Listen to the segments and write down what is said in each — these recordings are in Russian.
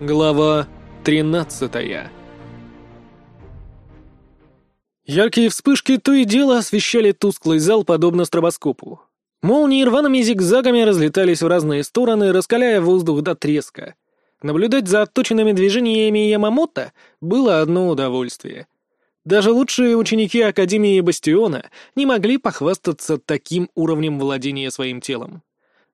Глава 13 Яркие вспышки то и дело освещали тусклый зал, подобно стробоскопу. Молнии рваными зигзагами разлетались в разные стороны, раскаляя воздух до треска. Наблюдать за отточенными движениями Ямамото было одно удовольствие. Даже лучшие ученики Академии Бастиона не могли похвастаться таким уровнем владения своим телом.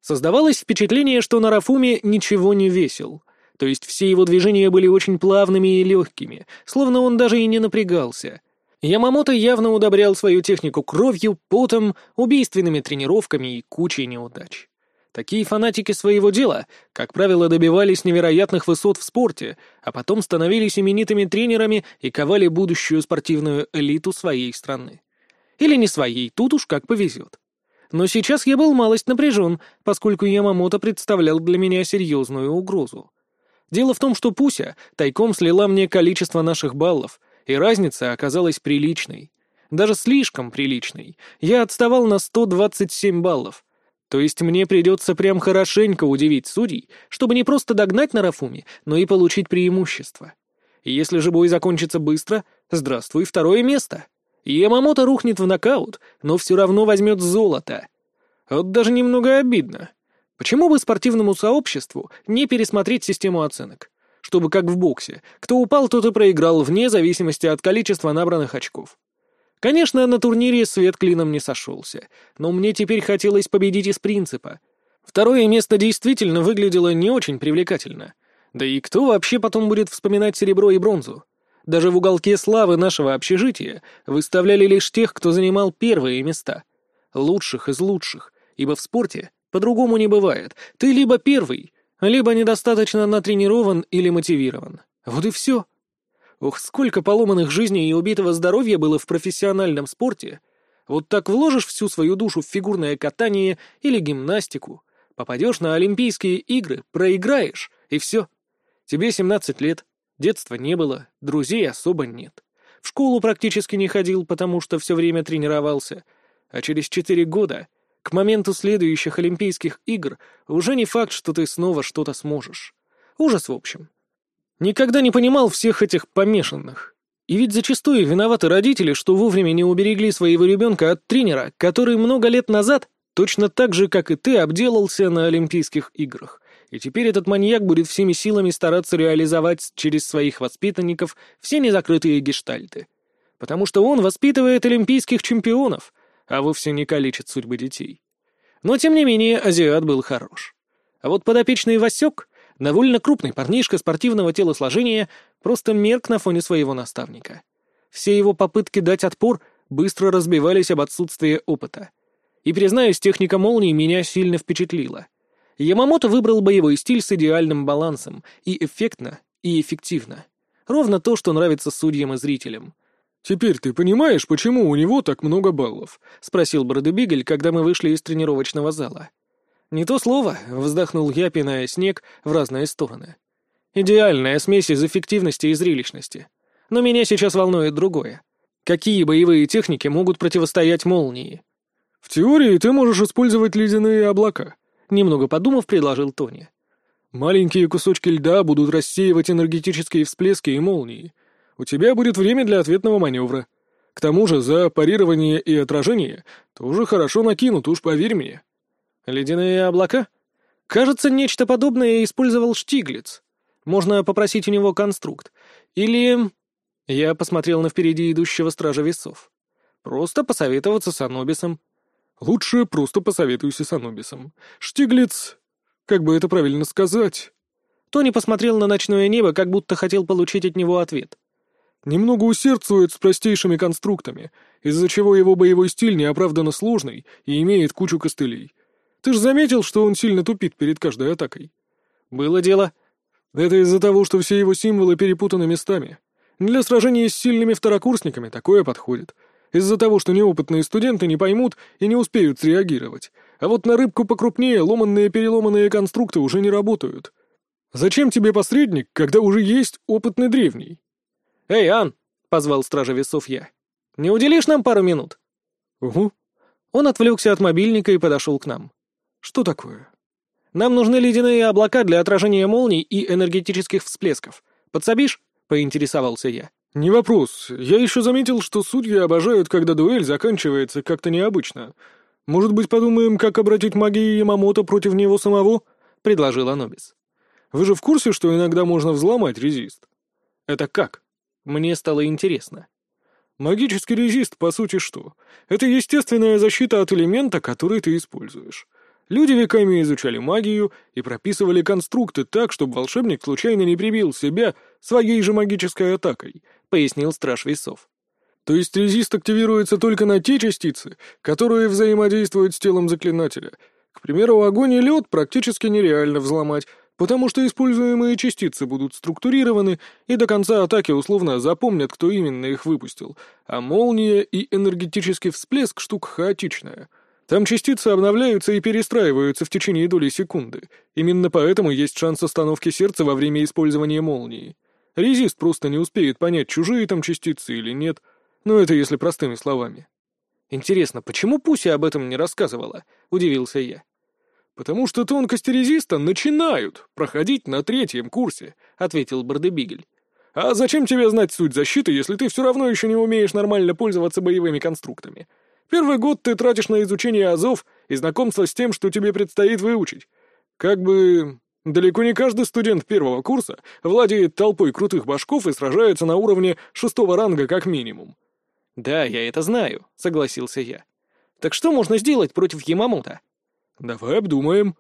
Создавалось впечатление, что Нарафуми ничего не весил, то есть все его движения были очень плавными и легкими, словно он даже и не напрягался. Ямамото явно удобрял свою технику кровью, потом, убийственными тренировками и кучей неудач. Такие фанатики своего дела, как правило, добивались невероятных высот в спорте, а потом становились именитыми тренерами и ковали будущую спортивную элиту своей страны. Или не своей, тут уж как повезет. Но сейчас я был малость напряжен, поскольку Ямамото представлял для меня серьезную угрозу. Дело в том, что Пуся тайком слила мне количество наших баллов, и разница оказалась приличной. Даже слишком приличной. Я отставал на 127 баллов — то есть мне придется прям хорошенько удивить судей, чтобы не просто догнать Нарафуми, но и получить преимущество. Если же бой закончится быстро, здравствуй, второе место. Ямамото рухнет в нокаут, но все равно возьмет золото. Вот даже немного обидно. Почему бы спортивному сообществу не пересмотреть систему оценок? Чтобы как в боксе, кто упал, тот и проиграл вне зависимости от количества набранных очков. Конечно, на турнире свет клином не сошелся, но мне теперь хотелось победить из принципа. Второе место действительно выглядело не очень привлекательно. Да и кто вообще потом будет вспоминать серебро и бронзу? Даже в уголке славы нашего общежития выставляли лишь тех, кто занимал первые места. Лучших из лучших, ибо в спорте по-другому не бывает. Ты либо первый, либо недостаточно натренирован или мотивирован. Вот и все. Ух, сколько поломанных жизней и убитого здоровья было в профессиональном спорте. Вот так вложишь всю свою душу в фигурное катание или гимнастику, попадешь на Олимпийские игры, проиграешь, и все. Тебе 17 лет, детства не было, друзей особо нет. В школу практически не ходил, потому что все время тренировался. А через 4 года, к моменту следующих Олимпийских игр, уже не факт, что ты снова что-то сможешь. Ужас в общем. Никогда не понимал всех этих помешанных. И ведь зачастую виноваты родители, что вовремя не уберегли своего ребенка от тренера, который много лет назад, точно так же, как и ты, обделался на Олимпийских играх. И теперь этот маньяк будет всеми силами стараться реализовать через своих воспитанников все незакрытые гештальты. Потому что он воспитывает олимпийских чемпионов, а вовсе не калечит судьбы детей. Но, тем не менее, азиат был хорош. А вот подопечный Васек Довольно крупный парнишка спортивного телосложения просто мерк на фоне своего наставника. Все его попытки дать отпор быстро разбивались об отсутствие опыта. И, признаюсь, техника молнии меня сильно впечатлила. Ямамото выбрал боевой стиль с идеальным балансом, и эффектно, и эффективно. Ровно то, что нравится судьям и зрителям. «Теперь ты понимаешь, почему у него так много баллов?» — спросил Бродебигель, когда мы вышли из тренировочного зала. «Не то слово», — вздохнул я, пиная снег в разные стороны. «Идеальная смесь из эффективности и зрелищности. Но меня сейчас волнует другое. Какие боевые техники могут противостоять молнии?» «В теории ты можешь использовать ледяные облака», — немного подумав, предложил Тони. «Маленькие кусочки льда будут рассеивать энергетические всплески и молнии. У тебя будет время для ответного маневра. К тому же за парирование и отражение тоже хорошо накинут, уж поверь мне». Ледяные облака? Кажется, нечто подобное использовал Штиглиц. Можно попросить у него конструкт. Или... Я посмотрел на впереди идущего стража весов. Просто посоветоваться с Анубисом. Лучше просто посоветуйся с Анубисом. Штиглиц... Как бы это правильно сказать? Тони посмотрел на ночное небо, как будто хотел получить от него ответ. Немного усердствует с простейшими конструктами, из-за чего его боевой стиль неоправданно сложный и имеет кучу костылей. Ты же заметил, что он сильно тупит перед каждой атакой?» «Было дело». «Это из-за того, что все его символы перепутаны местами. Для сражения с сильными второкурсниками такое подходит. Из-за того, что неопытные студенты не поймут и не успеют среагировать. А вот на рыбку покрупнее ломанные-переломанные конструкты уже не работают. Зачем тебе посредник, когда уже есть опытный древний?» «Эй, Ан!» — позвал стража весов я. «Не уделишь нам пару минут?» «Угу». Он отвлекся от мобильника и подошел к нам. Что такое? Нам нужны ледяные облака для отражения молний и энергетических всплесков. Подсобишь?» — поинтересовался я. «Не вопрос. Я еще заметил, что судьи обожают, когда дуэль заканчивается как-то необычно. Может быть, подумаем, как обратить магию Ямамото против него самого?» — предложил Анобис. «Вы же в курсе, что иногда можно взломать резист?» «Это как?» Мне стало интересно. Магический резист, по сути, что? Это естественная защита от элемента, который ты используешь. Люди веками изучали магию и прописывали конструкты так, чтобы волшебник случайно не прибил себя своей же магической атакой, пояснил Страж Весов. То есть резист активируется только на те частицы, которые взаимодействуют с телом заклинателя. К примеру, огонь и лед практически нереально взломать, потому что используемые частицы будут структурированы и до конца атаки условно запомнят, кто именно их выпустил, а молния и энергетический всплеск — штука хаотичная. Там частицы обновляются и перестраиваются в течение доли секунды. Именно поэтому есть шанс остановки сердца во время использования молнии. Резист просто не успеет понять, чужие там частицы или нет — ну, это если простыми словами. «Интересно, почему Пуся об этом не рассказывала?» — удивился я. «Потому что тонкости резиста начинают проходить на третьем курсе», — ответил Бардебигель. «А зачем тебе знать суть защиты, если ты все равно еще не умеешь нормально пользоваться боевыми конструктами? Первый год ты тратишь на изучение азов и знакомство с тем, что тебе предстоит выучить. Как бы Далеко не каждый студент первого курса владеет толпой крутых башков и сражается на уровне шестого ранга как минимум. «Да, я это знаю», — согласился я. «Так что можно сделать против Ямамута?» «Давай обдумаем».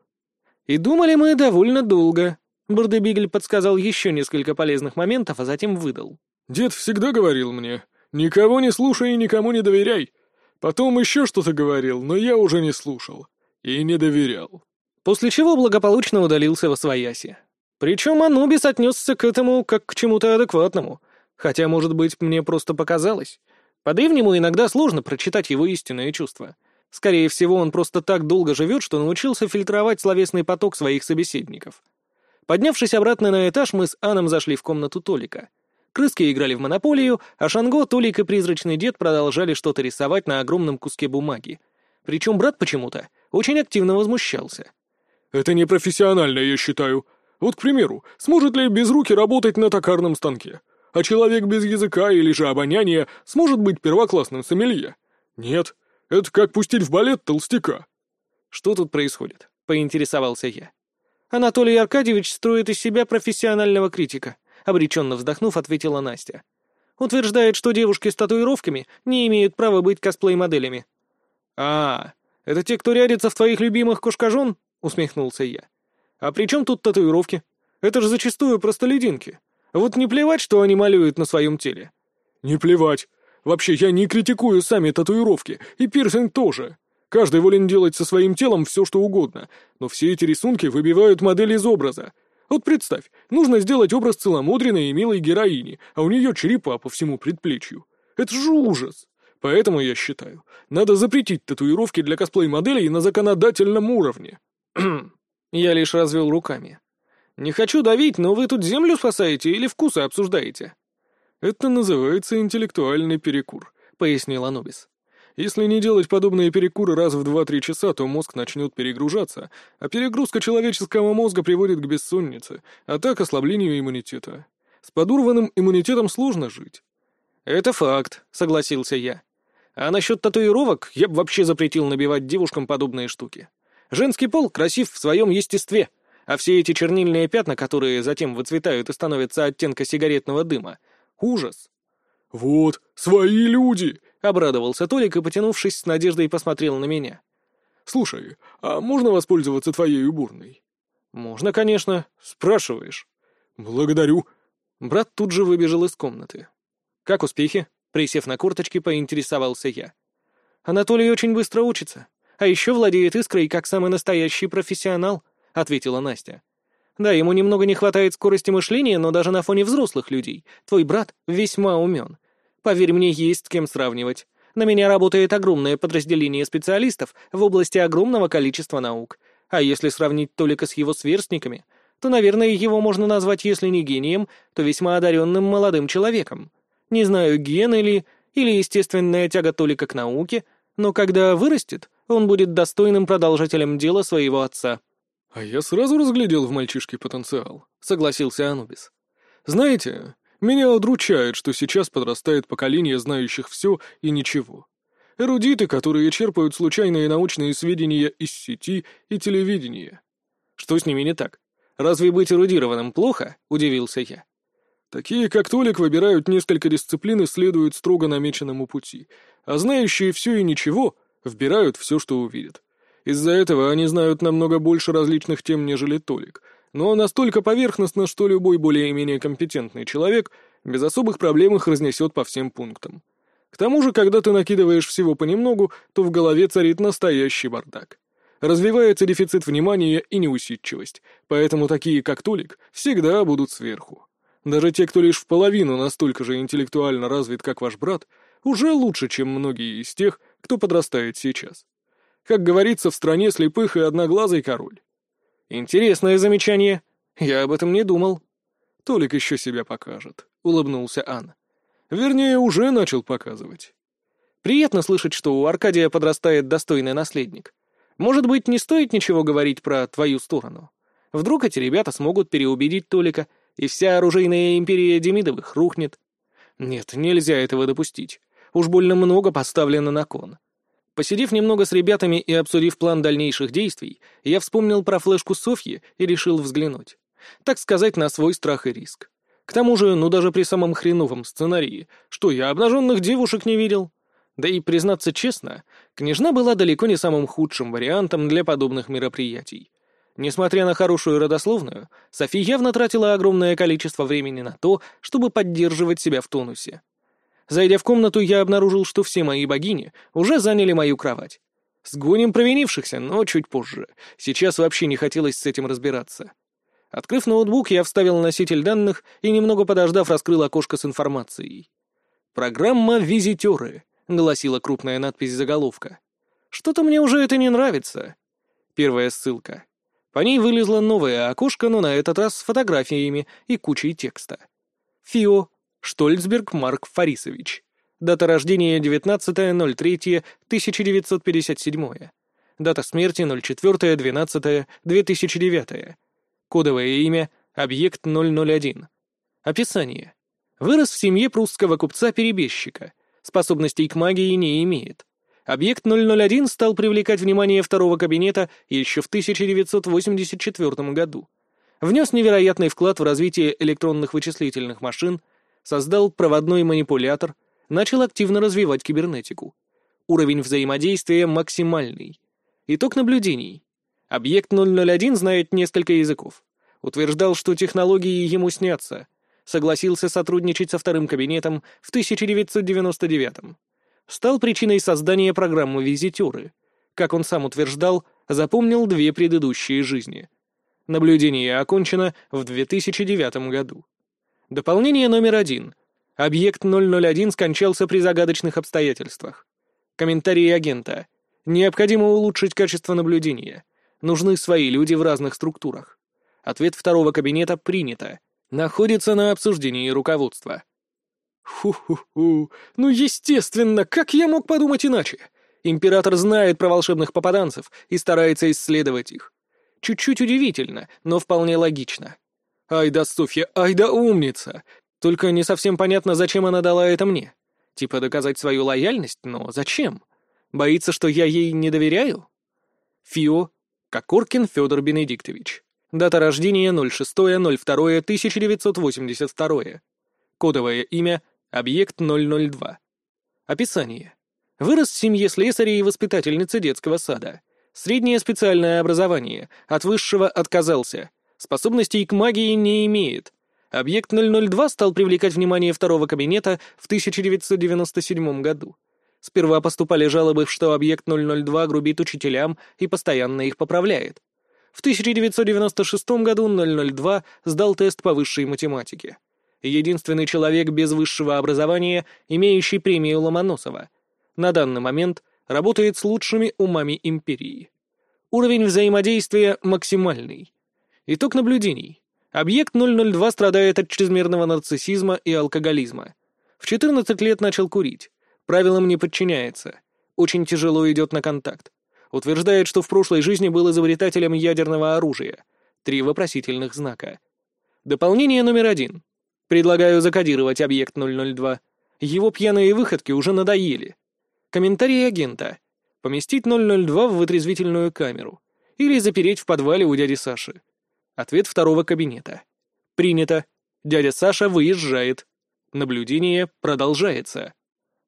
И думали мы довольно долго. Бардебигль подсказал еще несколько полезных моментов, а затем выдал. «Дед всегда говорил мне, никого не слушай и никому не доверяй. Потом еще что-то говорил, но я уже не слушал и не доверял». После чего благополучно удалился во свояси. Причем Анубис отнесся к этому как к чему-то адекватному, хотя, может быть, мне просто показалось. По-древнему иногда сложно прочитать его истинные чувства. Скорее всего, он просто так долго живет, что научился фильтровать словесный поток своих собеседников. Поднявшись обратно на этаж, мы с Аном зашли в комнату Толика. Крыски играли в монополию, а Шанго, Толик и призрачный дед продолжали что-то рисовать на огромном куске бумаги. Причем брат почему-то очень активно возмущался. «Это непрофессионально, я считаю. Вот, к примеру, сможет ли безрукий работать на токарном станке? а человек без языка или же обоняния сможет быть первоклассным сомелье? Нет, это как пустить в балет толстяка. Что тут происходит? Поинтересовался я. Анатолий Аркадьевич строит из себя профессионального критика, обреченно вздохнув, ответила Настя. Утверждает, что девушки с татуировками не имеют права быть косплей-моделями. «А, это те, кто рядится в твоих любимых кошкажон?» — усмехнулся я. «А при чем тут татуировки? Это же зачастую простолюдинки. Вот не плевать, что они малюют на своем теле. Не плевать. Вообще, я не критикую сами татуировки, и пирсинг тоже. Каждый волен делать со своим телом все, что угодно, но все эти рисунки выбивают модель из образа. Вот представь, нужно сделать образ целомудренной и милой героини, а у нее черепа по всему предплечью. Это же ужас. Поэтому я считаю, надо запретить татуировки для косплей-моделей на законодательном уровне. Я лишь развел руками. Не хочу давить, но вы тут землю спасаете или вкусы обсуждаете?» «Это называется интеллектуальный перекур», — пояснил Анубис. «Если не делать подобные перекуры раз в два-три часа, то мозг начнет перегружаться, а перегрузка человеческого мозга приводит к бессоннице, а так ослаблению иммунитета. С подурванным иммунитетом сложно жить». «Это факт», — согласился я. «А насчет татуировок я бы вообще запретил набивать девушкам подобные штуки. Женский пол красив в своем естестве». А все эти чернильные пятна, которые затем выцветают и становятся оттенка сигаретного дыма — ужас. «Вот, свои люди!» — обрадовался Толик и, потянувшись с надеждой, посмотрел на меня. «Слушай, а можно воспользоваться твоей уборной?» «Можно, конечно. Спрашиваешь». «Благодарю». Брат тут же выбежал из комнаты. «Как успехи?» — присев на курточке, поинтересовался я. «Анатолий очень быстро учится, а еще владеет искрой как самый настоящий профессионал», — ответила Настя. «Да, ему немного не хватает скорости мышления, но даже на фоне взрослых людей твой брат весьма умен. Поверь мне, есть с кем сравнивать. На меня работает огромное подразделение специалистов в области огромного количества наук. А если сравнить только с его сверстниками, то, наверное, его можно назвать, если не гением, то весьма одаренным молодым человеком. Не знаю, ген или, или естественная тяга Толика к науке, но когда вырастет, он будет достойным продолжателем дела своего отца». «А я сразу разглядел в мальчишке потенциал», — согласился Анубис. «Знаете, меня удручает, что сейчас подрастает поколение знающих все и ничего. Эрудиты, которые черпают случайные научные сведения из сети и телевидения». «Что с ними не так? Разве быть эрудированным плохо?» — удивился я. Такие, как Толик, выбирают несколько дисциплин и следуют строго намеченному пути, а знающие все и ничего вбирают все, что увидят. Из-за этого они знают намного больше различных тем, нежели Толик, но настолько поверхностно, что любой более-менее компетентный человек без особых проблем их разнесет по всем пунктам. К тому же, когда ты накидываешь всего понемногу, то в голове царит настоящий бардак. Развивается дефицит внимания и неусидчивость, поэтому такие, как Толик, всегда будут сверху. Даже те, кто лишь в половину настолько же интеллектуально развит, как ваш брат, уже лучше, чем многие из тех, кто подрастает сейчас. Как говорится, в стране слепых и одноглазый король. Интересное замечание. Я об этом не думал. Толик еще себя покажет, — улыбнулся Ан. Вернее, уже начал показывать. Приятно слышать, что у Аркадия подрастает достойный наследник. Может быть, не стоит ничего говорить про твою сторону. Вдруг эти ребята смогут переубедить Толика, и вся оружейная империя Демидовых рухнет. Нет, нельзя этого допустить. Уж больно много поставлено на кон. Посидев немного с ребятами и обсудив план дальнейших действий, я вспомнил про флешку Софьи и решил взглянуть. Так сказать, на свой страх и риск. К тому же, ну даже при самом хреновом сценарии, что я обнаженных девушек не видел. Да и, признаться честно, княжна была далеко не самым худшим вариантом для подобных мероприятий. Несмотря на хорошую родословную, Софи явно тратила огромное количество времени на то, чтобы поддерживать себя в тонусе. Зайдя в комнату, я обнаружил, что все мои богини уже заняли мою кровать. Сгоним провинившихся, но чуть позже. Сейчас вообще не хотелось с этим разбираться. Открыв ноутбук, я вставил носитель данных и, немного подождав, раскрыл окошко с информацией. «Программа «Визитеры», — гласила крупная надпись заголовка. «Что-то мне уже это не нравится». Первая ссылка. По ней вылезло новое окошко, но на этот раз с фотографиями и кучей текста. «Фио, Штольцберг Марк Фарисович. Дата рождения 19.03.1957. Дата смерти 04.12.2009. Кодовое имя Объект 001. Описание. Вырос в семье прусского купца-перебежчика. Способностей к магии не имеет. Объект 001 стал привлекать внимание второго кабинета еще в 1984 году. Внес невероятный вклад в развитие электронных вычислительных машин – создал проводной манипулятор, начал активно развивать кибернетику. Уровень взаимодействия максимальный. Итог наблюдений. Объект 001 знает несколько языков. Утверждал, что технологии ему снятся. Согласился сотрудничать со вторым кабинетом в 1999 -м. Стал причиной создания программы «Визитеры». Как он сам утверждал, запомнил две предыдущие жизни. Наблюдение окончено в 2009 году. Дополнение номер один. Объект 001 скончался при загадочных обстоятельствах. Комментарии агента. Необходимо улучшить качество наблюдения. Нужны свои люди в разных структурах. Ответ второго кабинета принято. Находится на обсуждении руководства. Ху-ху-ху. Ну, естественно, как я мог подумать иначе? Император знает про волшебных попаданцев и старается исследовать их. Чуть-чуть удивительно, но вполне логично. Ай да Софья, ай да умница! Только не совсем понятно, зачем она дала это мне. Типа доказать свою лояльность, но зачем? Боится, что я ей не доверяю? Фио Кокоркин Федор Бенедиктович. Дата рождения 06.02.1982. Кодовое имя Объект 002. Описание. Вырос в семье слесаря и воспитательницы детского сада. Среднее специальное образование. От высшего отказался. Способностей к магии не имеет. Объект 002 стал привлекать внимание второго кабинета в 1997 году. Сперва поступали жалобы, что объект 002 грубит учителям и постоянно их поправляет. В 1996 году 002 сдал тест по высшей математике. Единственный человек без высшего образования, имеющий премию Ломоносова. На данный момент работает с лучшими умами империи. Уровень взаимодействия максимальный. Итог наблюдений. Объект 002 страдает от чрезмерного нарциссизма и алкоголизма. В 14 лет начал курить. Правилам не подчиняется. Очень тяжело идет на контакт. Утверждает, что в прошлой жизни был изобретателем ядерного оружия. Три вопросительных знака. Дополнение номер один. Предлагаю закодировать объект 002. Его пьяные выходки уже надоели. Комментарий агента. Поместить 002 в вытрезвительную камеру. Или запереть в подвале у дяди Саши. Ответ второго кабинета. Принято. Дядя Саша выезжает. Наблюдение продолжается.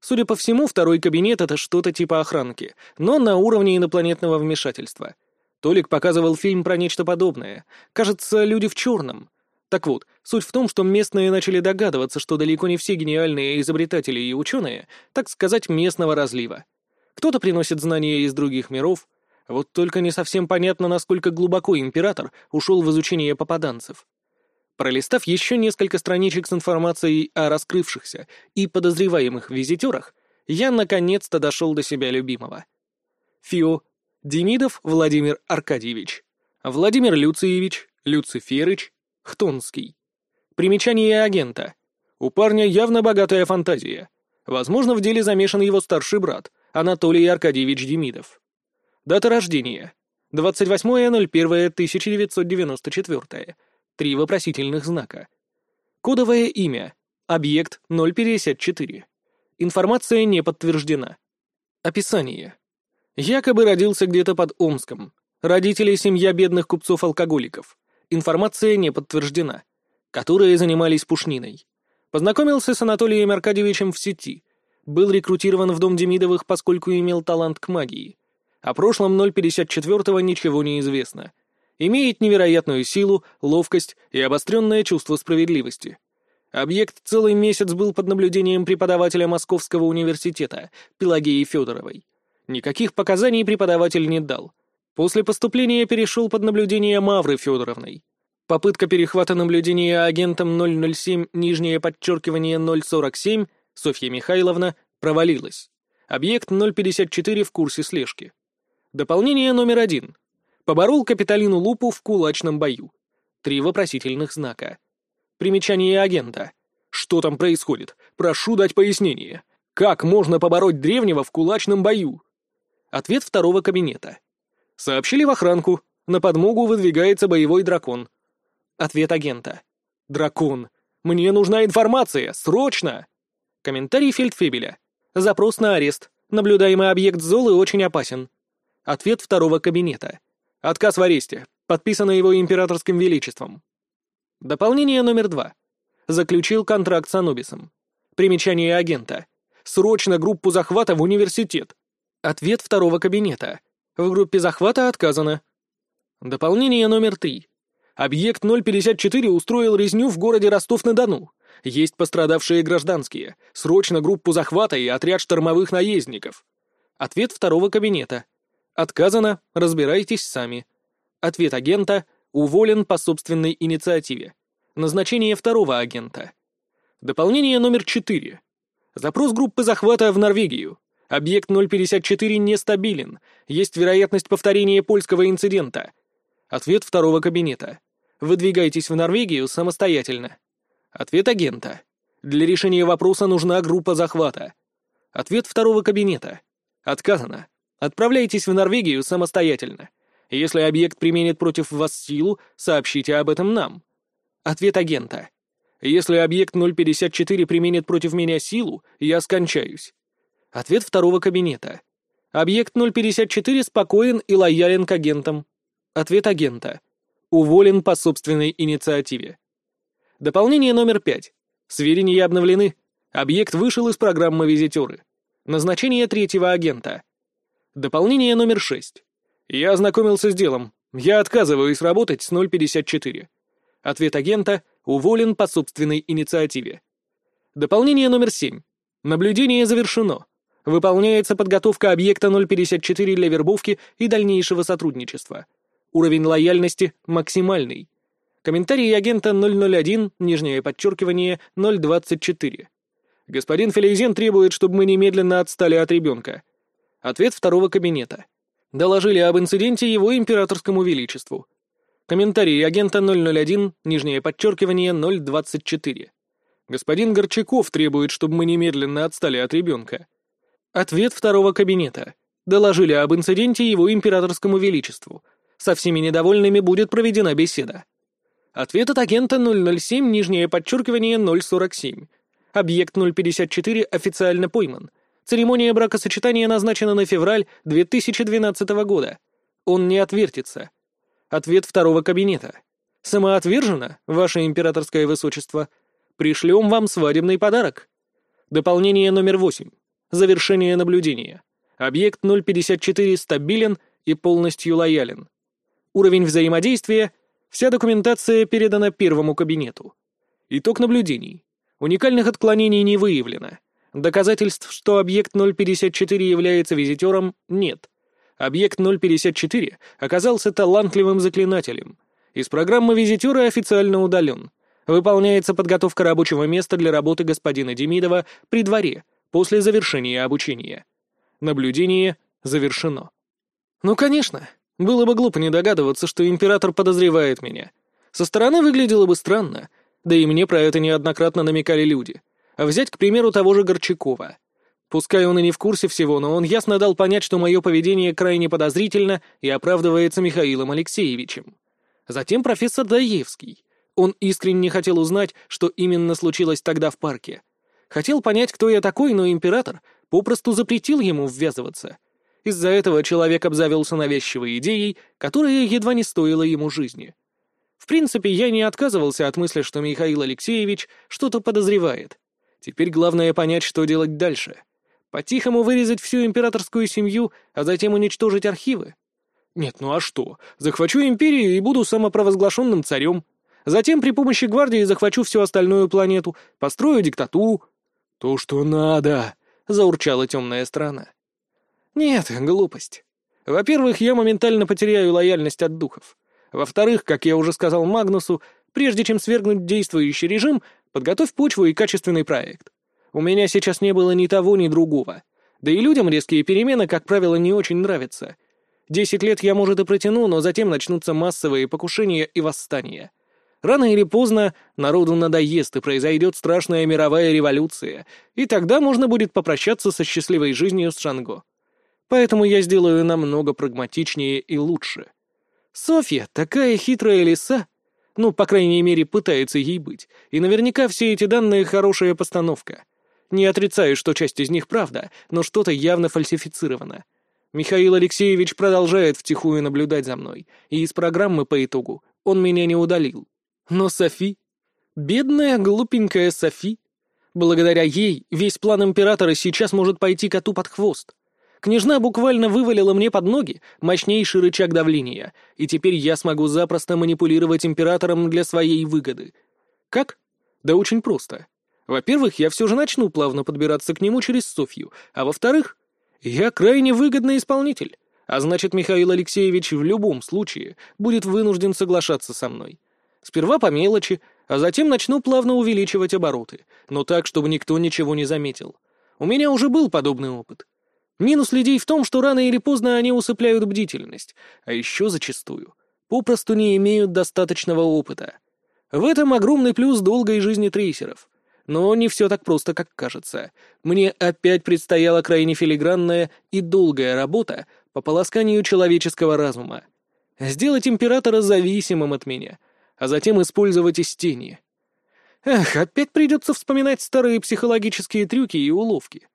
Судя по всему, второй кабинет — это что-то типа охранки, но на уровне инопланетного вмешательства. Толик показывал фильм про нечто подобное. Кажется, «Люди в черном». Так вот, суть в том, что местные начали догадываться, что далеко не все гениальные изобретатели и ученые, так сказать, местного разлива. Кто-то приносит знания из других миров, вот только не совсем понятно, насколько глубоко император ушел в изучение попаданцев. Пролистав еще несколько страничек с информацией о раскрывшихся и подозреваемых визитерах, я наконец-то дошел до себя любимого. Фио, Демидов Владимир Аркадьевич, Владимир Люциевич, Люциферыч, Хтонский. Примечание агента. У парня явно богатая фантазия. Возможно, в деле замешан его старший брат, Анатолий Аркадьевич Демидов. Дата рождения. 28.01.1994. Три вопросительных знака. Кодовое имя. Объект 054. Информация не подтверждена. Описание. Якобы родился где-то под Омском. Родители — семья бедных купцов-алкоголиков. Информация не подтверждена. Которые занимались пушниной. Познакомился с Анатолием Аркадьевичем в сети. Был рекрутирован в дом Демидовых, поскольку имел талант к магии. О прошлом 054-го ничего не известно — Имеет невероятную силу, ловкость и обостренное чувство справедливости. Объект целый месяц был под наблюдением преподавателя Московского университета, Пелагеи Федоровой. Никаких показаний преподаватель не дал. После поступления перешел под наблюдение Мавры Федоровной. Попытка перехвата наблюдения агентом 007, нижнее подчеркивание 047, Софья Михайловна, провалилась. Объект 054 в курсе слежки. Дополнение номер один. Поборол Капиталину Лупу в кулачном бою. Три вопросительных знака. Примечание агента. Что там происходит? Прошу дать пояснение. Как можно побороть древнего в кулачном бою? Ответ второго кабинета. Сообщили в охранку. На подмогу выдвигается боевой дракон. Ответ агента. Дракон. Мне нужна информация. Срочно! Комментарий Фельдфебеля. Запрос на арест. Наблюдаемый объект Золы очень опасен. Ответ второго кабинета. Отказ в аресте. Подписано его императорским величеством. Дополнение номер два. Заключил контракт с Анубисом. Примечание агента. Срочно группу захвата в университет. Ответ второго кабинета. В группе захвата отказано. Дополнение номер три. Объект 054 устроил резню в городе Ростов-на-Дону. Есть пострадавшие гражданские. Срочно группу захвата и отряд штормовых наездников. Ответ второго кабинета. Отказано, разбирайтесь сами. Ответ агента — уволен по собственной инициативе. Назначение второго агента. Дополнение номер 4. Запрос группы захвата в Норвегию. Объект 054 нестабилен. Есть вероятность повторения польского инцидента. Ответ второго кабинета. Выдвигайтесь в Норвегию самостоятельно. Ответ агента. Для решения вопроса нужна группа захвата. Ответ второго кабинета. Отказано. Отправляйтесь в Норвегию самостоятельно. Если объект применит против вас силу, сообщите об этом нам. Ответ агента. Если объект 054 применит против меня силу, я скончаюсь. Ответ второго кабинета. Объект 054 спокоен и лоялен к агентам. Ответ агента. Уволен по собственной инициативе. Дополнение номер 5. Сведения обновлены. Объект вышел из программы «Визитеры». Назначение третьего агента. Дополнение номер 6. Я ознакомился с делом. Я отказываюсь работать с 054. Ответ агента уволен по собственной инициативе. Дополнение номер 7. Наблюдение завершено. Выполняется подготовка объекта 054 для вербовки и дальнейшего сотрудничества. Уровень лояльности максимальный. Комментарий агента 001, нижнее подчеркивание 024. Господин Филейзен требует, чтобы мы немедленно отстали от ребенка. Ответ второго кабинета. Доложили об инциденте его императорскому величеству. Комментарий агента 001, нижнее подчеркивание 024. Господин Горчаков требует, чтобы мы немедленно отстали от ребенка. Ответ второго кабинета. Доложили об инциденте его императорскому величеству. Со всеми недовольными будет проведена беседа. Ответ от агента 007, нижнее подчеркивание 047. Объект 054 официально пойман. Церемония бракосочетания назначена на февраль 2012 года. Он не отвертится. Ответ второго кабинета. Самоотвержено, ваше императорское высочество. Пришлем вам свадебный подарок. Дополнение номер 8. Завершение наблюдения. Объект 054 стабилен и полностью лоялен. Уровень взаимодействия. Вся документация передана первому кабинету. Итог наблюдений. Уникальных отклонений не выявлено. Доказательств, что объект 054 является визитером, нет. Объект 054 оказался талантливым заклинателем. Из программы визитера официально удален. Выполняется подготовка рабочего места для работы господина Демидова при дворе после завершения обучения. Наблюдение завершено. Ну, конечно. Было бы глупо не догадываться, что император подозревает меня. Со стороны выглядело бы странно, да и мне про это неоднократно намекали люди. Взять, к примеру, того же Горчакова. Пускай он и не в курсе всего, но он ясно дал понять, что мое поведение крайне подозрительно и оправдывается Михаилом Алексеевичем. Затем профессор Даевский. Он искренне хотел узнать, что именно случилось тогда в парке. Хотел понять, кто я такой, но император попросту запретил ему ввязываться. Из-за этого человек обзавелся навязчивой идеей, которая едва не стоила ему жизни. В принципе, я не отказывался от мысли, что Михаил Алексеевич что-то подозревает. Теперь главное понять, что делать дальше. По-тихому вырезать всю императорскую семью, а затем уничтожить архивы? Нет, ну а что? Захвачу империю и буду самопровозглашенным царем. Затем при помощи гвардии захвачу всю остальную планету, построю диктатуру. То, что надо, — заурчала темная страна. Нет, глупость. Во-первых, я моментально потеряю лояльность от духов. Во-вторых, как я уже сказал Магнусу, прежде чем свергнуть действующий режим, Подготовь почву и качественный проект. У меня сейчас не было ни того, ни другого. Да и людям резкие перемены, как правило, не очень нравятся. Десять лет я, может, и протяну, но затем начнутся массовые покушения и восстания. Рано или поздно народу надоест, и произойдет страшная мировая революция, и тогда можно будет попрощаться со счастливой жизнью с Шанго. Поэтому я сделаю намного прагматичнее и лучше. Софья такая хитрая лиса, ну, по крайней мере, пытается ей быть. И наверняка все эти данные — хорошая постановка. Не отрицаю, что часть из них правда, но что-то явно фальсифицировано. Михаил Алексеевич продолжает втихую наблюдать за мной, и из программы по итогу он меня не удалил. Но Софи... Бедная, глупенькая Софи... Благодаря ей весь план императора сейчас может пойти коту под хвост. Княжна буквально вывалила мне под ноги мощнейший рычаг давления, и теперь я смогу запросто манипулировать императором для своей выгоды. Как? Да очень просто. Во-первых, я все же начну плавно подбираться к нему через Софью, а во-вторых, я крайне выгодный исполнитель, а значит, Михаил Алексеевич в любом случае будет вынужден соглашаться со мной. Сперва по мелочи, а затем начну плавно увеличивать обороты, но так, чтобы никто ничего не заметил. У меня уже был подобный опыт. Минус людей в том, что рано или поздно они усыпляют бдительность, а еще зачастую попросту не имеют достаточного опыта. В этом огромный плюс долгой жизни трейсеров. Но не все так просто, как кажется. Мне опять предстояла крайне филигранная и долгая работа по полосканию человеческого разума. Сделать императора зависимым от меня, а затем использовать из тени. Эх, опять придется вспоминать старые психологические трюки и уловки.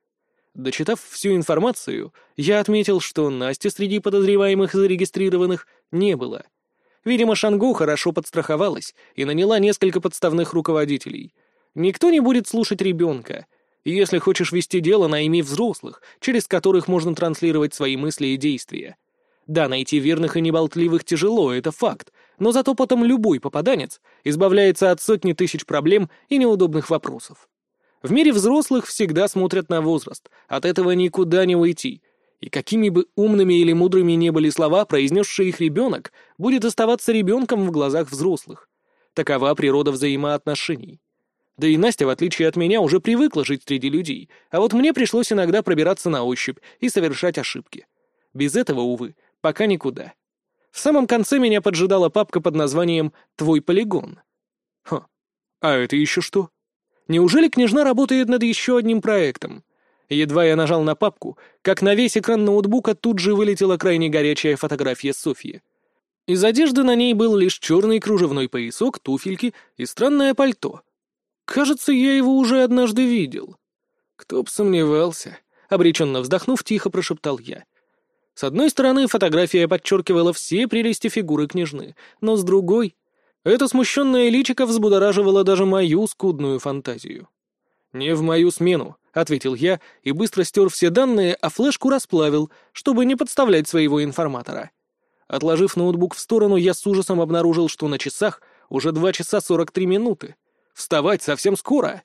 Дочитав всю информацию, я отметил, что Насти среди подозреваемых зарегистрированных не было. Видимо, Шангу хорошо подстраховалась и наняла несколько подставных руководителей. Никто не будет слушать ребенка. Если хочешь вести дело, найми взрослых, через которых можно транслировать свои мысли и действия. Да, найти верных и неболтливых тяжело, это факт, но зато потом любой попаданец избавляется от сотни тысяч проблем и неудобных вопросов. В мире взрослых всегда смотрят на возраст, от этого никуда не уйти. И какими бы умными или мудрыми не были слова, произнесший их ребенок, будет оставаться ребенком в глазах взрослых. Такова природа взаимоотношений. Да и Настя, в отличие от меня, уже привыкла жить среди людей, а вот мне пришлось иногда пробираться на ощупь и совершать ошибки. Без этого, увы, пока никуда. В самом конце меня поджидала папка под названием «Твой полигон». Хм, а это еще что? Неужели княжна работает над еще одним проектом? Едва я нажал на папку, как на весь экран ноутбука тут же вылетела крайне горячая фотография Софьи. Из одежды на ней был лишь черный кружевной поясок, туфельки и странное пальто. Кажется, я его уже однажды видел. Кто б сомневался. Обреченно вздохнув, тихо прошептал я. С одной стороны, фотография подчеркивала все прелести фигуры княжны, но с другой... Это смущенное личико взбудораживало даже мою скудную фантазию. «Не в мою смену», — ответил я и быстро стер все данные, а флешку расплавил, чтобы не подставлять своего информатора. Отложив ноутбук в сторону, я с ужасом обнаружил, что на часах уже два часа сорок три минуты. Вставать совсем скоро.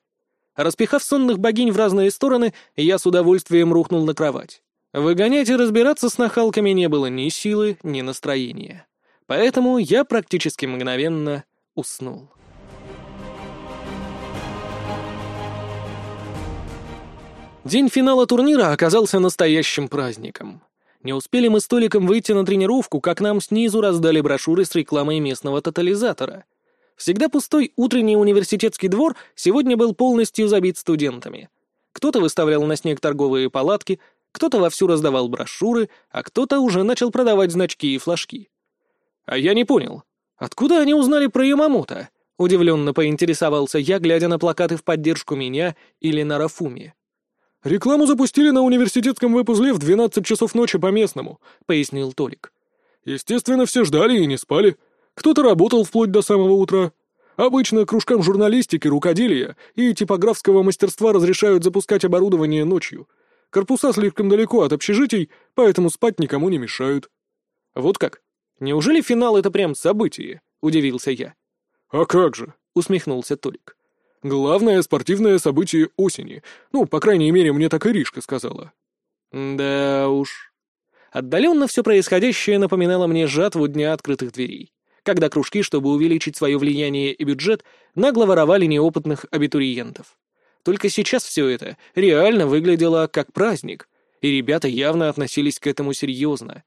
Распихав сонных богинь в разные стороны, я с удовольствием рухнул на кровать. Выгонять и разбираться с нахалками не было ни силы, ни настроения. Поэтому я практически мгновенно уснул. День финала турнира оказался настоящим праздником. Не успели мы с Толиком выйти на тренировку, как нам снизу раздали брошюры с рекламой местного тотализатора. Всегда пустой утренний университетский двор сегодня был полностью забит студентами. Кто-то выставлял на снег торговые палатки, кто-то вовсю раздавал брошюры, а кто-то уже начал продавать значки и флажки. А я не понял, откуда они узнали про Ямамото? Удивленно поинтересовался я, глядя на плакаты в поддержку меня или на Рафуми. «Рекламу запустили на университетском выпузле в 12 часов ночи по местному», — пояснил Толик. «Естественно, все ждали и не спали. Кто-то работал вплоть до самого утра. Обычно кружкам журналистики, рукоделия и типографского мастерства разрешают запускать оборудование ночью. Корпуса слишком далеко от общежитий, поэтому спать никому не мешают». «Вот как? Неужели финал — это прям событие?» — удивился я. «А как же?» — усмехнулся Толик. Главное спортивное событие осени. Ну, по крайней мере, мне так Иришка сказала. Да уж. Отдаленно все происходящее напоминало мне жатву дня открытых дверей, когда кружки, чтобы увеличить свое влияние и бюджет, нагло воровали неопытных абитуриентов. Только сейчас все это реально выглядело как праздник, и ребята явно относились к этому серьезно.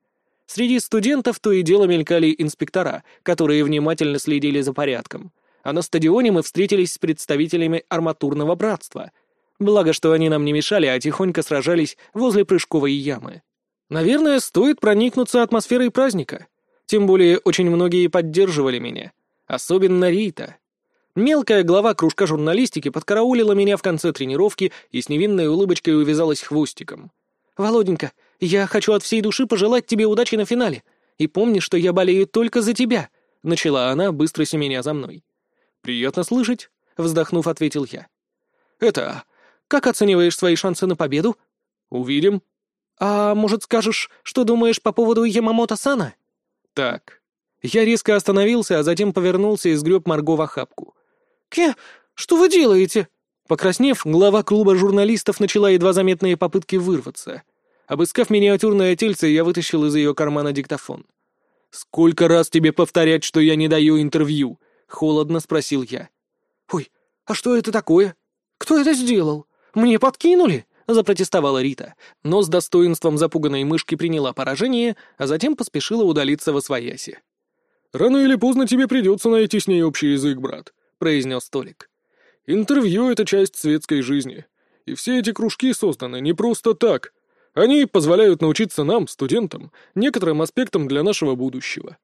Среди студентов то и дело мелькали инспектора, которые внимательно следили за порядком — а на стадионе мы встретились с представителями арматурного братства. Благо, что они нам не мешали, а тихонько сражались возле прыжковой ямы. Наверное, стоит проникнуться атмосферой праздника. Тем более, очень многие поддерживали меня. Особенно Рита. Мелкая глава кружка журналистики подкараулила меня в конце тренировки и с невинной улыбочкой увязалась хвостиком. «Володенька, я хочу от всей души пожелать тебе удачи на финале. И помни, что я болею только за тебя», — начала она, быстро семеня за мной. «Приятно слышать», — вздохнув, ответил я. «Это... Как оцениваешь свои шансы на победу?» «Увидим». «А может, скажешь, что думаешь по поводу Ямамото-сана?» «Так». Я резко остановился, а затем повернулся и сгреб Марго в охапку. «Ке, что вы делаете?» Покраснев, глава клуба журналистов начала едва заметные попытки вырваться. Обыскав миниатюрное тельце, я вытащил из ее кармана диктофон. «Сколько раз тебе повторять, что я не даю интервью?» — холодно спросил я. «Ой, а что это такое? Кто это сделал? Мне подкинули?» — запротестовала Рита, но с достоинством запуганной мышки приняла поражение, а затем поспешила удалиться во свояси. «Рано или поздно тебе придется найти с ней общий язык, брат», — произнес Толик. «Интервью — это часть светской жизни, и все эти кружки созданы не просто так. Они позволяют научиться нам, студентам, некоторым аспектам для нашего будущего.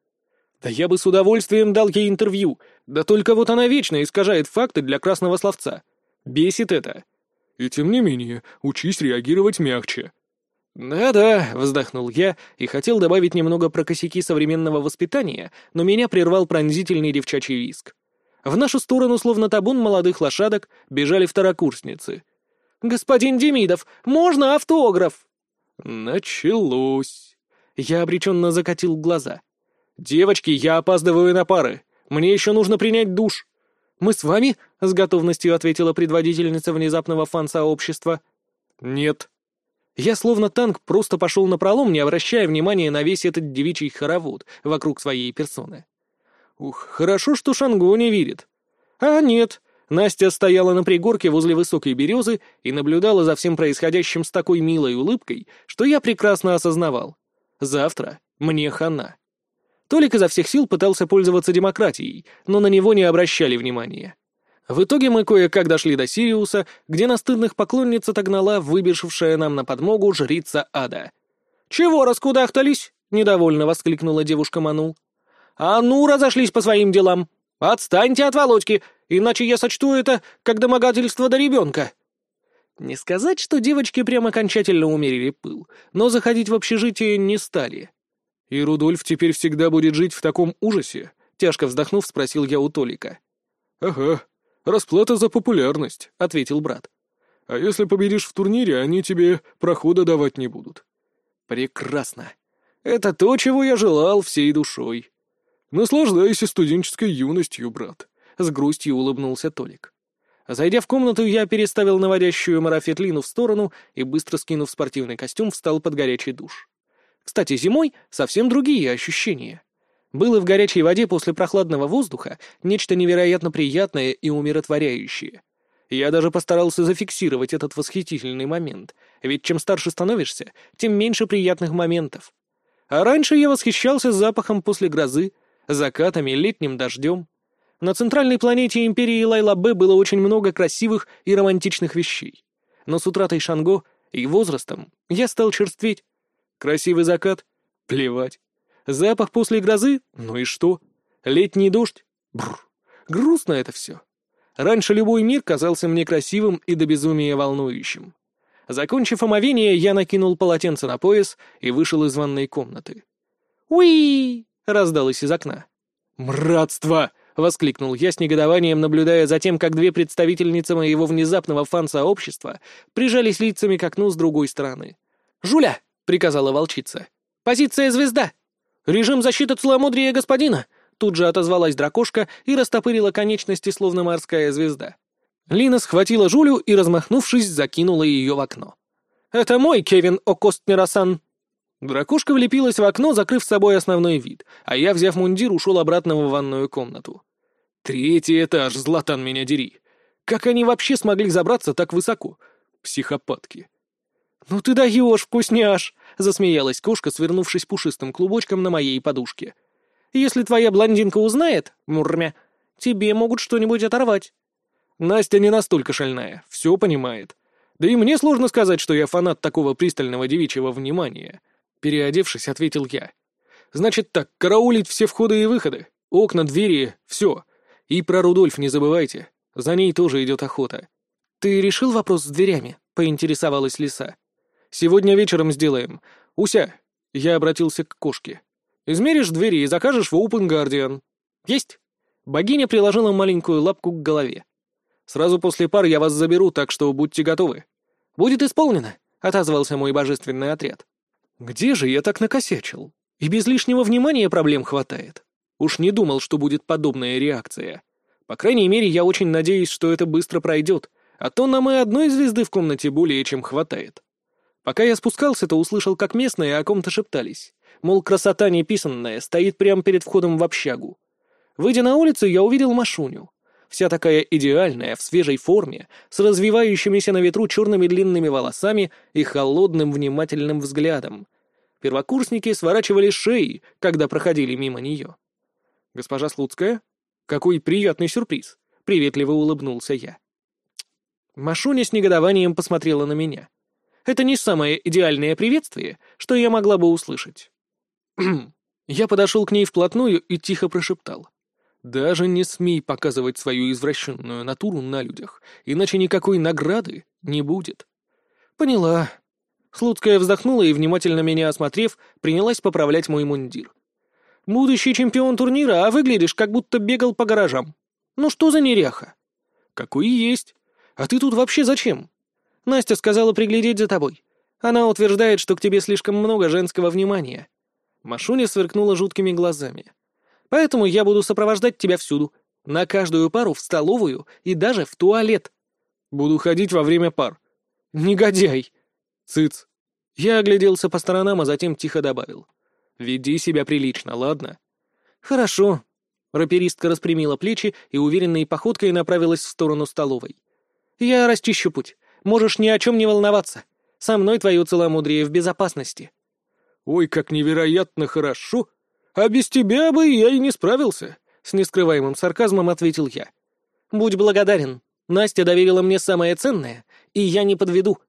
Да я бы с удовольствием дал ей интервью, да только вот она вечно искажает факты для красного словца. Бесит это. И тем не менее, учись реагировать мягче. «Да-да», — вздохнул я и хотел добавить немного про косяки современного воспитания, но меня прервал пронзительный девчачий виск. В нашу сторону, словно табун молодых лошадок, бежали второкурсницы. «Господин Демидов, можно автограф?» «Началось». Я обреченно закатил глаза. «Девочки, я опаздываю на пары. Мне еще нужно принять душ». «Мы с вами?» — с готовностью ответила предводительница внезапного фан-сообщества. «Нет». Я словно танк просто пошел на пролом, не обращая внимания на весь этот девичий хоровод вокруг своей персоны. Ух, хорошо, что Шангу не видит. А нет, Настя стояла на пригорке возле высокой березы и наблюдала за всем происходящим с такой милой улыбкой, что я прекрасно осознавал. Завтра мне хана. Толик изо всех сил пытался пользоваться демократией, но на него не обращали внимания. В итоге мы кое-как дошли до Сириуса, где на стыдных поклонниц отогнала выбежавшая нам на подмогу жрица ада. «Чего раскудахтались?» — недовольно воскликнула девушка Манул. «А ну, разошлись по своим делам! Отстаньте от Володьки, иначе я сочту это как домогательство до ребенка!» Не сказать, что девочки прям окончательно умерили пыл, но заходить в общежитие не стали. «И Рудольф теперь всегда будет жить в таком ужасе?» — тяжко вздохнув, спросил я у Толика. «Ага, расплата за популярность», — ответил брат. «А если победишь в турнире, они тебе прохода давать не будут». «Прекрасно. Это то, чего я желал всей душой». «Наслаждайся студенческой юностью, брат», — с грустью улыбнулся Толик. Зайдя в комнату, я переставил наводящую марафетлину в сторону и, быстро скинув спортивный костюм, встал под горячий душ. Кстати, зимой совсем другие ощущения. Было в горячей воде после прохладного воздуха нечто невероятно приятное и умиротворяющее. Я даже постарался зафиксировать этот восхитительный момент, ведь чем старше становишься, тем меньше приятных моментов. А раньше я восхищался запахом после грозы, закатами, летним дождем. На центральной планете Империи Лайла-Б было очень много красивых и романтичных вещей. Но с утратой Шанго и возрастом я стал черстветь. Красивый закат? Плевать. Запах после грозы? Ну и что? Летний дождь? Бррр. Грустно это все. Раньше любой мир казался мне красивым и до безумия волнующим. Закончив омовение, я накинул полотенце на пояс и вышел из ванной комнаты. «Уи!» — раздалось из окна. «Мратство!» — воскликнул я с негодованием, наблюдая за тем, как две представительницы моего внезапного фан-сообщества прижались лицами к окну с другой стороны. «Жуля!» — приказала волчица. «Позиция звезда! Режим защиты целомудрия господина!» Тут же отозвалась дракошка и растопырила конечности, словно морская звезда. Лина схватила Жулю и, размахнувшись, закинула ее в окно. «Это мой Кевин О'Костнерасан!» Дракушка влепилась в окно, закрыв с собой основной вид, а я, взяв мундир, ушел обратно в ванную комнату. Третий этаж, Златан меня дери. Как они вообще смогли забраться так высоко? Психопатки. «Ну ты даешь, вкусняш!» — засмеялась кошка, свернувшись пушистым клубочком на моей подушке. «Если твоя блондинка узнает, мурмя, тебе могут что-нибудь оторвать». Настя не настолько шальная, все понимает. Да и мне сложно сказать, что я фанат такого пристального девичьего внимания. Переодевшись, ответил я. «Значит так, караулить все входы и выходы, окна, двери, все. И про Рудольф не забывайте, за ней тоже идет охота». «Ты решил вопрос с дверями?» — поинтересовалась лиса. «Сегодня вечером сделаем. Уся!» — я обратился к кошке. «Измеришь двери и закажешь в Open Guardian». «Есть!» Богиня приложила маленькую лапку к голове. «Сразу после пар я вас заберу, так что будьте готовы». «Будет исполнено», — отозвался мой божественный отряд. Где же я так накосячил? И без лишнего внимания проблем хватает. Уж не думал, что будет подобная реакция. По крайней мере, я очень надеюсь, что это быстро пройдет, а то нам и одной звезды в комнате более чем хватает. Пока я спускался, то услышал, как местные о ком-то шептались. Мол, красота неписанная стоит прямо перед входом в общагу. Выйдя на улицу, я увидел Машуню. Вся такая идеальная, в свежей форме, с развивающимися на ветру черными длинными волосами и холодным внимательным взглядом. Первокурсники сворачивали шеи, когда проходили мимо нее. «Госпожа Слуцкая? Какой приятный сюрприз!» — приветливо улыбнулся я. Машуня с негодованием посмотрела на меня. Это не самое идеальное приветствие, что я могла бы услышать. я подошел к ней вплотную и тихо прошептал. Даже не смей показывать свою извращенную натуру на людях, иначе никакой награды не будет. Поняла. Слуцкая вздохнула и, внимательно меня осмотрев, принялась поправлять мой мундир. Будущий чемпион турнира, а выглядишь, как будто бегал по гаражам. Ну что за неряха? Какой есть. А ты тут вообще зачем? Настя сказала приглядеть за тобой. Она утверждает, что к тебе слишком много женского внимания. Машуня сверкнула жуткими глазами. Поэтому я буду сопровождать тебя всюду. На каждую пару в столовую и даже в туалет. Буду ходить во время пар. Негодяй. Цыц. Я огляделся по сторонам, а затем тихо добавил. Веди себя прилично, ладно? Хорошо. Раперистка распрямила плечи и уверенной походкой направилась в сторону столовой. Я расчищу путь. Можешь ни о чем не волноваться. Со мной твое целомудрие в безопасности. Ой, как невероятно хорошо, «А без тебя бы я и не справился», — с нескрываемым сарказмом ответил я. Будь благодарен. Настя доверила мне самое ценное, и я не подведу».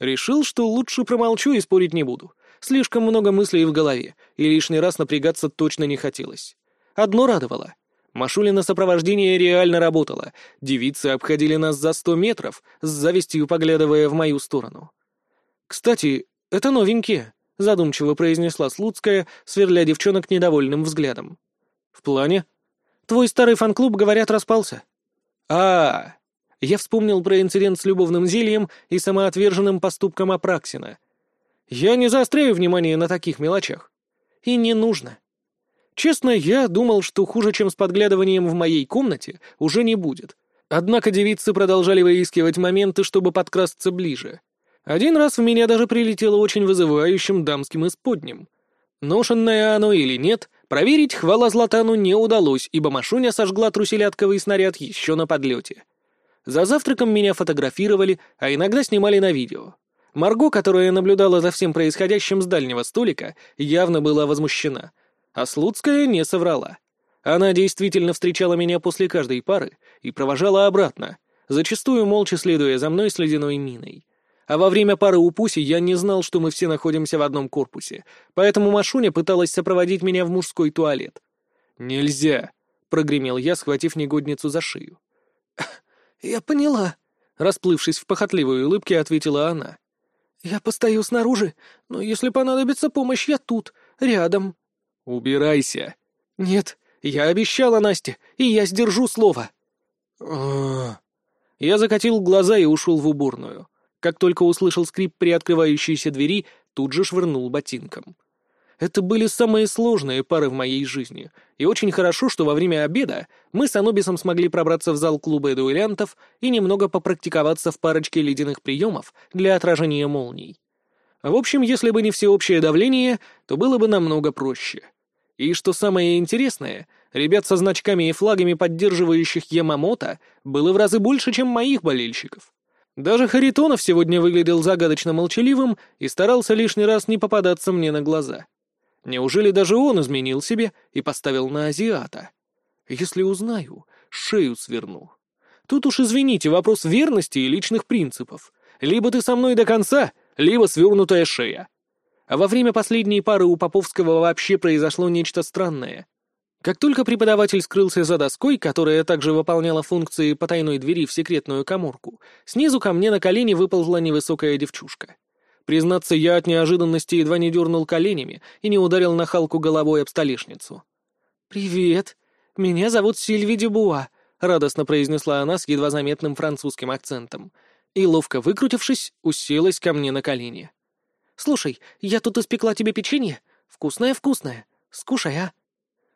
Решил, что лучше промолчу и спорить не буду. Слишком много мыслей в голове, и лишний раз напрягаться точно не хотелось. Одно радовало. Машулина сопровождение реально работало. Девицы обходили нас за сто метров, с завистью поглядывая в мою сторону. «Кстати, это новенькие», — задумчиво произнесла Слуцкая, сверля девчонок недовольным взглядом. «В плане?» «Твой старый фан-клуб, говорят, распался». А, -а, а Я вспомнил про инцидент с любовным зельем и самоотверженным поступком Апраксина. Я не заостряю внимание на таких мелочах. И не нужно. Честно, я думал, что хуже, чем с подглядыванием в моей комнате, уже не будет. Однако девицы продолжали выискивать моменты, чтобы подкрасться ближе. Один раз в меня даже прилетело очень вызывающим дамским исподним. Ношенное оно или нет, проверить хвала Златану не удалось, ибо Машуня сожгла труселятковый снаряд еще на подлете. За завтраком меня фотографировали, а иногда снимали на видео. Марго, которая наблюдала за всем происходящим с дальнего столика, явно была возмущена. А Слуцкая не соврала. Она действительно встречала меня после каждой пары и провожала обратно, зачастую молча следуя за мной с ледяной миной. А во время пары у Пуси я не знал, что мы все находимся в одном корпусе, поэтому Машуня пыталась сопроводить меня в мужской туалет. «Нельзя!» — прогремел я, схватив негодницу за шею. «Я поняла», — расплывшись в похотливой улыбке, ответила она. «Я постою снаружи, но если понадобится помощь, я тут, рядом». «Убирайся». «Нет, я обещала Насте, и я сдержу слово». Я закатил глаза и ушел в уборную. Как только услышал скрип при открывающейся двери, тут же швырнул ботинком. Это были самые сложные пары в моей жизни, и очень хорошо, что во время обеда мы с Анубисом смогли пробраться в зал клуба дуэлянтов и немного попрактиковаться в парочке ледяных приемов для отражения молний. В общем, если бы не всеобщее давление, то было бы намного проще. И что самое интересное, ребят со значками и флагами, поддерживающих Ямамото, было в разы больше, чем моих болельщиков. Даже Харитонов сегодня выглядел загадочно молчаливым и старался лишний раз не попадаться мне на глаза. Неужели даже он изменил себе и поставил на азиата? Если узнаю, шею сверну. Тут уж извините, вопрос верности и личных принципов. Либо ты со мной до конца, либо свернутая шея. А во время последней пары у Поповского вообще произошло нечто странное. Как только преподаватель скрылся за доской, которая также выполняла функции потайной двери в секретную коморку, снизу ко мне на колени выползла невысокая девчушка. Признаться, я от неожиданности едва не дернул коленями и не ударил на Халку головой об столешницу. «Привет, меня зовут Сильви Дюбуа», — радостно произнесла она с едва заметным французским акцентом, и, ловко выкрутившись, уселась ко мне на колени. «Слушай, я тут испекла тебе печенье. Вкусное-вкусное. Скушай, а?»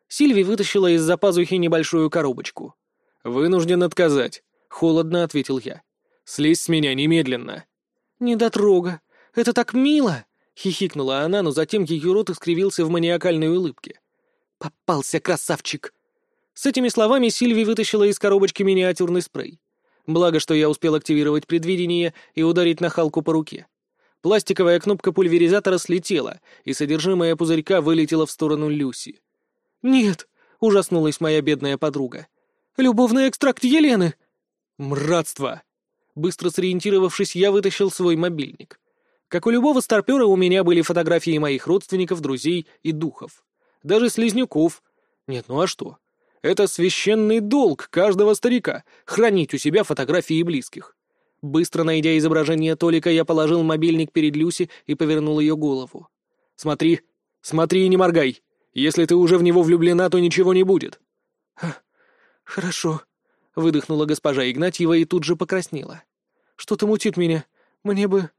Сильви вытащила из-за пазухи небольшую коробочку. «Вынужден отказать», — холодно ответил я. «Слезь с меня немедленно». «Не дотрога. Это так мило!» — хихикнула она, но затем ее рот искривился в маниакальной улыбке. «Попался красавчик!» С этими словами Сильви вытащила из коробочки миниатюрный спрей. Благо, что я успел активировать предвидение и ударить на Халку по руке. Пластиковая кнопка пульверизатора слетела, и содержимое пузырька вылетело в сторону Люси. «Нет!» — ужаснулась моя бедная подруга. «Любовный экстракт Елены!» «Мратство!» Быстро сориентировавшись, я вытащил свой мобильник. Как у любого старпера, у меня были фотографии моих родственников, друзей и духов. Даже слизнюков. Нет, ну а что? Это священный долг каждого старика — хранить у себя фотографии близких. Быстро найдя изображение Толика, я положил мобильник перед Люси и повернул ее голову. «Смотри, смотри и не моргай!» Если ты уже в него влюблена, то ничего не будет». «Хорошо», — выдохнула госпожа Игнатьева и тут же покраснела. «Что-то мутит меня. Мне бы...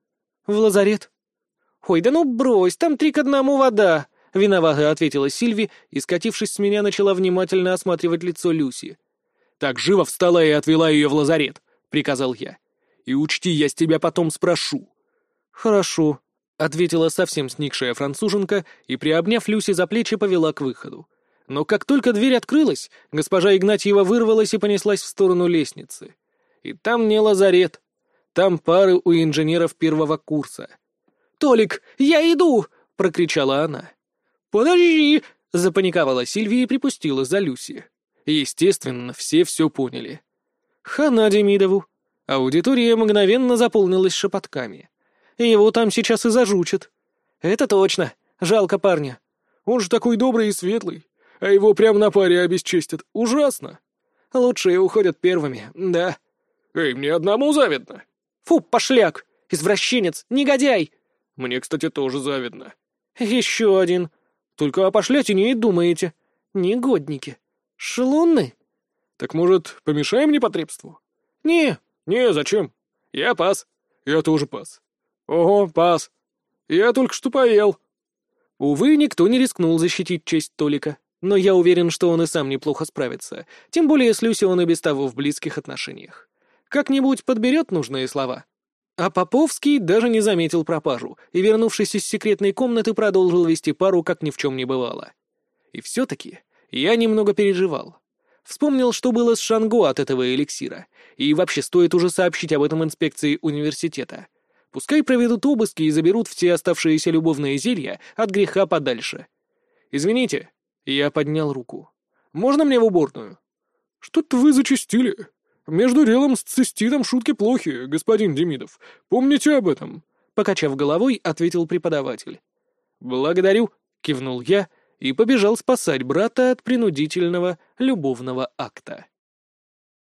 в лазарет». «Ой, да ну брось, там три к одному вода!» — виновато ответила Сильви и, скатившись с меня, начала внимательно осматривать лицо Люси. «Так живо встала и отвела ее в лазарет», — приказал я. «И учти, я с тебя потом спрошу». «Хорошо», — ответила совсем сникшая француженка и, приобняв Люси за плечи, повела к выходу. Но как только дверь открылась, госпожа Игнатьева вырвалась и понеслась в сторону лестницы. И там не лазарет. Там пары у инженеров первого курса. «Толик, я иду!» — прокричала она. «Подожди!» — запаниковала Сильвия и припустила за Люси. Естественно, все все поняли. Хана Демидову. Аудитория мгновенно заполнилась шепотками. Его там сейчас и зажучат. Это точно. Жалко парня. Он же такой добрый и светлый. А его прямо на паре обесчестят. Ужасно. Лучшие уходят первыми, да. Эй, мне одному завидно. Фу, пошляк! Извращенец! Негодяй! Мне, кстати, тоже завидно. Еще один. Только о пошлете не и думаете. Негодники. Шелунны. Так, может, помешаем непотребству? Не. Не, зачем? Я пас. Я тоже пас. Ого, пас. Я только что поел. Увы, никто не рискнул защитить честь Толика, но я уверен, что он и сам неплохо справится, тем более с Люси он и без того в близких отношениях. Как-нибудь подберет нужные слова. А Поповский даже не заметил пропажу и, вернувшись из секретной комнаты, продолжил вести пару, как ни в чем не бывало. И все-таки я немного переживал. Вспомнил, что было с Шанго от этого эликсира, и вообще стоит уже сообщить об этом инспекции университета. Пускай проведут обыски и заберут все оставшиеся любовные зелья от греха подальше. «Извините», — я поднял руку. «Можно мне в уборную?» «Что-то вы зачастили», «Между делом с циститом шутки плохи, господин Демидов. Помните об этом?» Покачав головой, ответил преподаватель. «Благодарю», — кивнул я и побежал спасать брата от принудительного любовного акта.